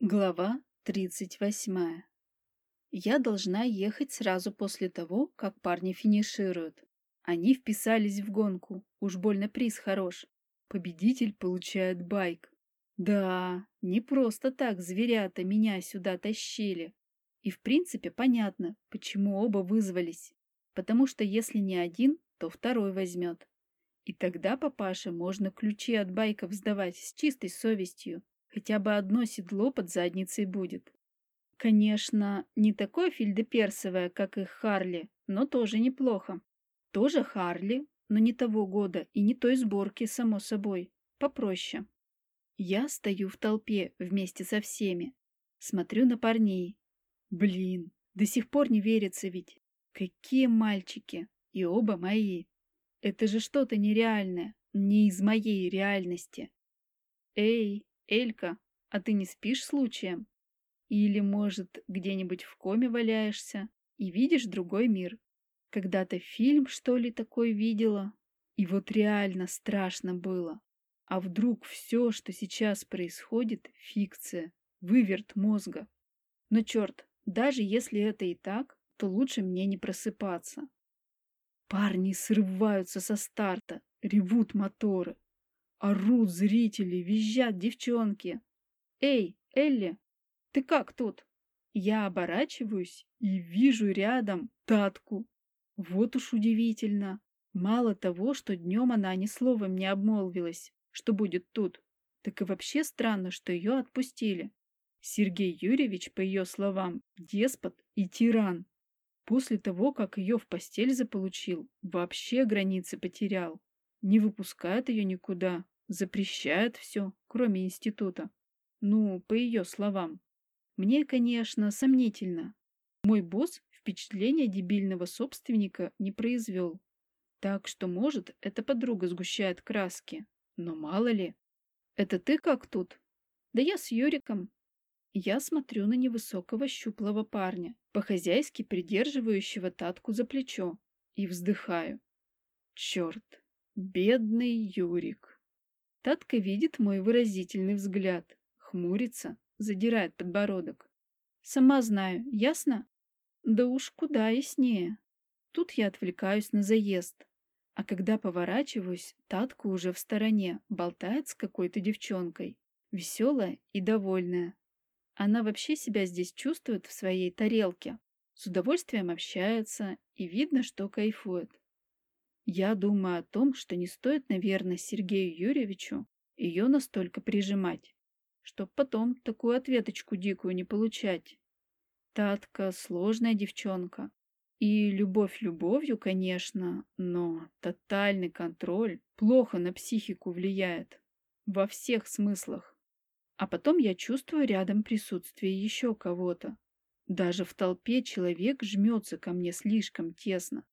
Глава 38. Я должна ехать сразу после того, как парни финишируют. Они вписались в гонку, уж больно приз хорош. Победитель получает байк. Да, не просто так зверята меня сюда тащили. И в принципе понятно, почему оба вызвались. Потому что если не один, то второй возьмет. И тогда папаше можно ключи от байков сдавать с чистой совестью. Хотя бы одно седло под задницей будет. Конечно, не такое фельдеперсовое, как их Харли, но тоже неплохо. Тоже Харли, но не того года и не той сборки, само собой. Попроще. Я стою в толпе вместе со всеми. Смотрю на парней. Блин, до сих пор не верится ведь. Какие мальчики. И оба мои. Это же что-то нереальное. Не из моей реальности. Эй, Элька, а ты не спишь случаем? Или, может, где-нибудь в коме валяешься и видишь другой мир? Когда-то фильм, что ли, такой видела? И вот реально страшно было. А вдруг все, что сейчас происходит, фикция, выверт мозга? Но черт, даже если это и так, то лучше мне не просыпаться. Парни срываются со старта, ревут моторы. Орут зрители, визжат девчонки. «Эй, Элли, ты как тут?» Я оборачиваюсь и вижу рядом Татку. Вот уж удивительно. Мало того, что днем она ни словом не обмолвилась, что будет тут, так и вообще странно, что ее отпустили. Сергей Юрьевич, по ее словам, деспот и тиран. После того, как ее в постель заполучил, вообще границы потерял. Не выпускает ее никуда, запрещает все, кроме института. Ну, по ее словам. Мне, конечно, сомнительно. Мой босс впечатления дебильного собственника не произвел. Так что, может, эта подруга сгущает краски. Но мало ли. Это ты как тут? Да я с Юриком. Я смотрю на невысокого щуплого парня, по-хозяйски придерживающего Татку за плечо, и вздыхаю. Черт, Бедный Юрик. Татка видит мой выразительный взгляд, хмурится, задирает подбородок. Сама знаю, ясно? Да уж куда яснее. Тут я отвлекаюсь на заезд. А когда поворачиваюсь, Татка уже в стороне, болтает с какой-то девчонкой. Веселая и довольная. Она вообще себя здесь чувствует в своей тарелке. С удовольствием общается, и видно, что кайфует. Я думаю о том, что не стоит, наверное, Сергею Юрьевичу ее настолько прижимать, чтоб потом такую ответочку дикую не получать. Татка сложная девчонка. И любовь любовью, конечно, но тотальный контроль плохо на психику влияет. Во всех смыслах. А потом я чувствую рядом присутствие еще кого-то. Даже в толпе человек жмется ко мне слишком тесно.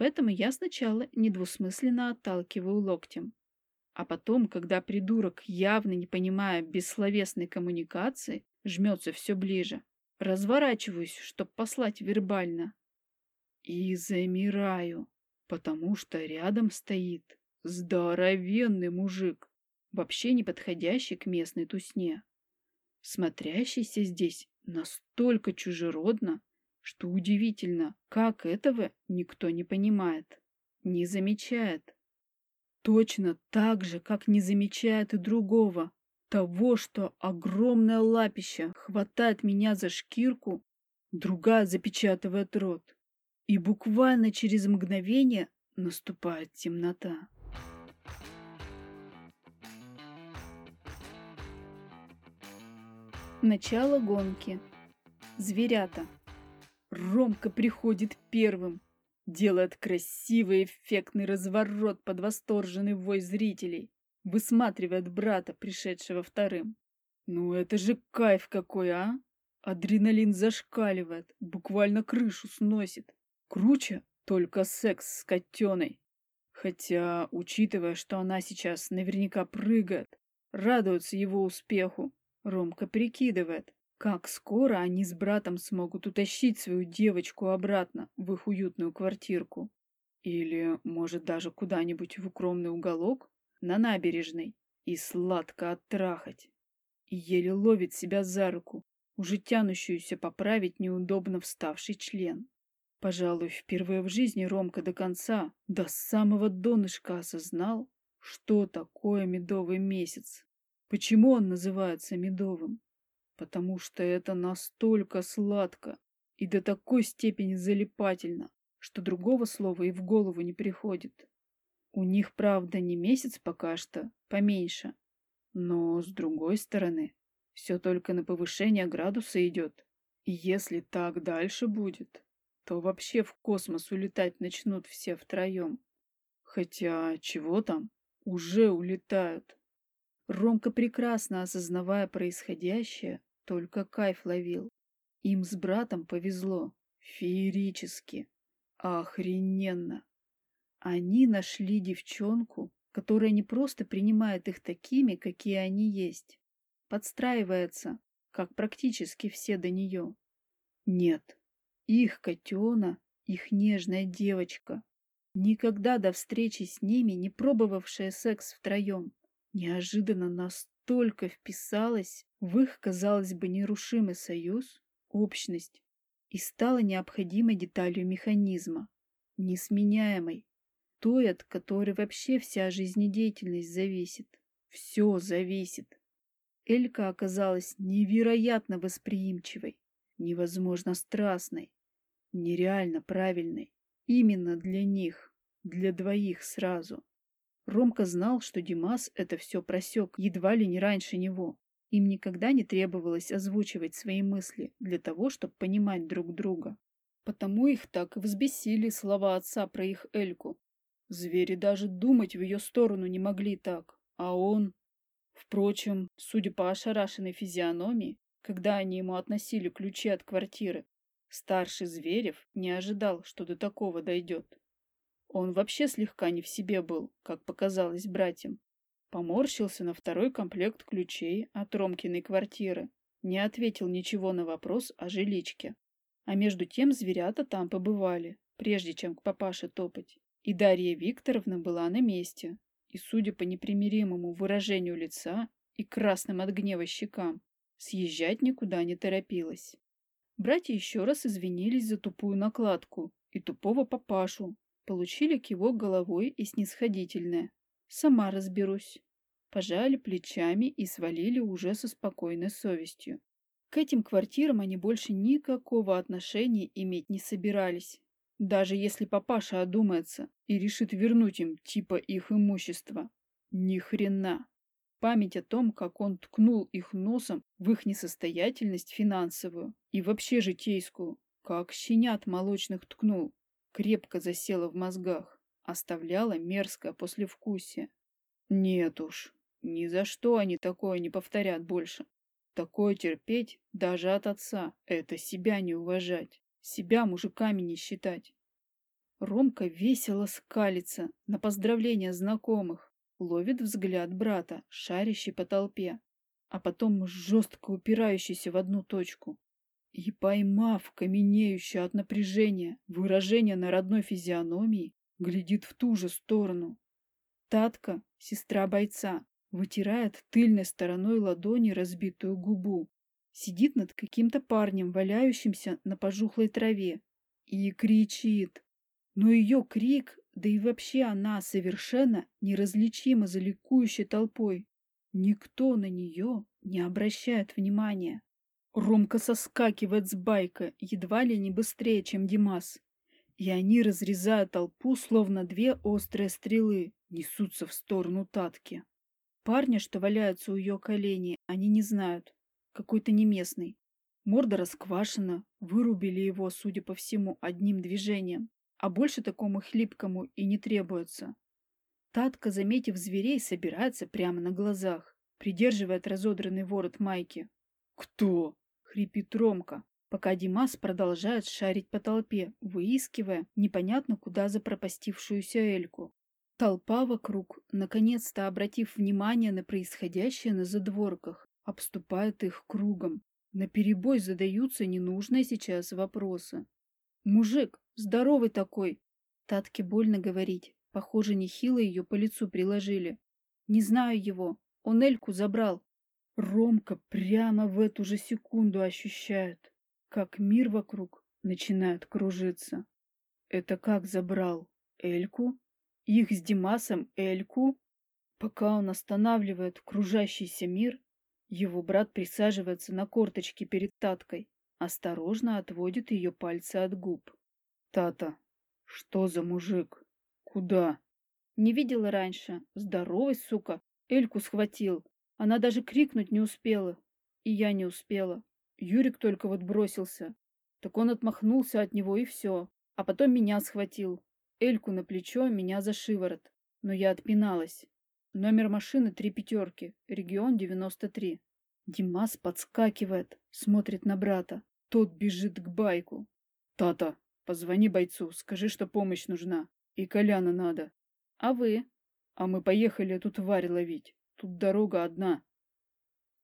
Поэтому я сначала недвусмысленно отталкиваю локтем. А потом, когда придурок, явно не понимая бессловесной коммуникации, жмется все ближе, разворачиваюсь, чтобы послать вербально. И замираю, потому что рядом стоит здоровенный мужик, вообще не подходящий к местной тусне. Смотрящийся здесь настолько чужеродно, что удивительно, как этого никто не понимает, не замечает. Точно так же, как не замечает и другого, того, что огромное лапище хватает меня за шкирку, другая запечатывает рот. И буквально через мгновение наступает темнота. Начало гонки. Зверята. Ромка приходит первым, делает красивый эффектный разворот под восторженный вой зрителей, высматривает брата, пришедшего вторым. Ну это же кайф какой, а! Адреналин зашкаливает, буквально крышу сносит. Круче только секс с котеной. Хотя, учитывая, что она сейчас наверняка прыгает, радуется его успеху, Ромка прикидывает, как скоро они с братом смогут утащить свою девочку обратно в их уютную квартирку? Или, может, даже куда-нибудь в укромный уголок на набережной и сладко оттрахать? и еле ловит себя за руку, уже тянущуюся поправить неудобно вставший член. Пожалуй, впервые в жизни Ромка до конца, до самого донышка осознал, что такое медовый месяц. Почему он называется медовым? Потому что это настолько сладко и до такой степени залипательно, что другого слова и в голову не приходит. У них, правда, не месяц пока что, поменьше. Но, с другой стороны, все только на повышение градуса идет. И если так дальше будет, то вообще в космос улетать начнут все втроем. Хотя, чего там, уже улетают. Ромка, прекрасно осознавая происходящее, только кайф ловил. Им с братом повезло. Феерически. Охрененно. Они нашли девчонку, которая не просто принимает их такими, какие они есть, подстраивается, как практически все до нее. Нет, их котена, их нежная девочка, никогда до встречи с ними не пробовавшая секс втроем, неожиданно настолько вписалась в их, казалось бы, нерушимый союз, общность, и стала необходимой деталью механизма, несменяемой, той, от которой вообще вся жизнедеятельность зависит. Все зависит. Элька оказалась невероятно восприимчивой, невозможно страстной, нереально правильной. Именно для них, для двоих сразу. Ромка знал, что Димас это все просек едва ли не раньше него. Им никогда не требовалось озвучивать свои мысли для того, чтобы понимать друг друга. Потому их так и взбесили слова отца про их Эльку. Звери даже думать в ее сторону не могли так, а он... Впрочем, судя по ошарашенной физиономии, когда они ему относили ключи от квартиры, старший Зверев не ожидал, что до такого дойдет. Он вообще слегка не в себе был, как показалось братьям. Поморщился на второй комплект ключей от Ромкиной квартиры, не ответил ничего на вопрос о жиличке. А между тем зверята там побывали, прежде чем к папаше топать. И Дарья Викторовна была на месте, и, судя по непримиримому выражению лица и красным от гнева щекам, съезжать никуда не торопилась. Братья еще раз извинились за тупую накладку и тупого папашу, получили кивок головой и снисходительное. Сама разберусь. Пожали плечами и свалили уже со спокойной совестью. К этим квартирам они больше никакого отношения иметь не собирались. Даже если папаша одумается и решит вернуть им типа их имущество. Ни хрена. Память о том, как он ткнул их носом в их несостоятельность финансовую и вообще житейскую, как щенят молочных ткнул, крепко засела в мозгах, оставляла мерзкое послевкусие. Нет уж, ни за что они такое не повторят больше. Такое терпеть даже от отца — это себя не уважать. Себя мужиками не считать. Ромка весело скалится на поздравления знакомых, ловит взгляд брата, шарящий по толпе, а потом жестко упирающийся в одну точку. И, поймав каменеющее от напряжения выражение на родной физиономии, глядит в ту же сторону. Татка, сестра бойца, вытирает тыльной стороной ладони разбитую губу сидит над каким-то парнем, валяющимся на пожухлой траве, и кричит. Но ее крик, да и вообще она совершенно неразличима за ликующей толпой. Никто на нее не обращает внимания. Ромка соскакивает с байка, едва ли не быстрее, чем Димас. И они, разрезая толпу, словно две острые стрелы, несутся в сторону Татки. Парня, что валяются у ее коленей, они не знают какой-то неместный. Морда расквашена, вырубили его, судя по всему, одним движением, а больше такому хлипкому и не требуется. Татка, заметив зверей, собирается прямо на глазах, придерживает разодранный ворот майки. «Кто?» — хрипит Ромка, пока Димас продолжает шарить по толпе, выискивая непонятно куда запропастившуюся Эльку. Толпа вокруг, наконец-то обратив внимание на происходящее на задворках, обступают их кругом. На перебой задаются ненужные сейчас вопросы. «Мужик, здоровый такой!» Татке больно говорить. Похоже, нехило ее по лицу приложили. «Не знаю его. Он Эльку забрал». Ромка прямо в эту же секунду ощущает, как мир вокруг начинает кружиться. Это как забрал? Эльку? Их с Димасом Эльку? Пока он останавливает кружащийся мир, его брат присаживается на корточки перед Таткой, осторожно отводит ее пальцы от губ. «Тата, что за мужик? Куда?» «Не видела раньше. Здоровый, сука. Эльку схватил. Она даже крикнуть не успела. И я не успела. Юрик только вот бросился. Так он отмахнулся от него и все. А потом меня схватил. Эльку на плечо, меня за шиворот. Но я отпиналась. Номер машины три пятерки, регион 93. Димас подскакивает, смотрит на брата. Тот бежит к байку. «Тата, позвони бойцу, скажи, что помощь нужна. И Коляна надо. А вы? А мы поехали эту тварь ловить. Тут дорога одна.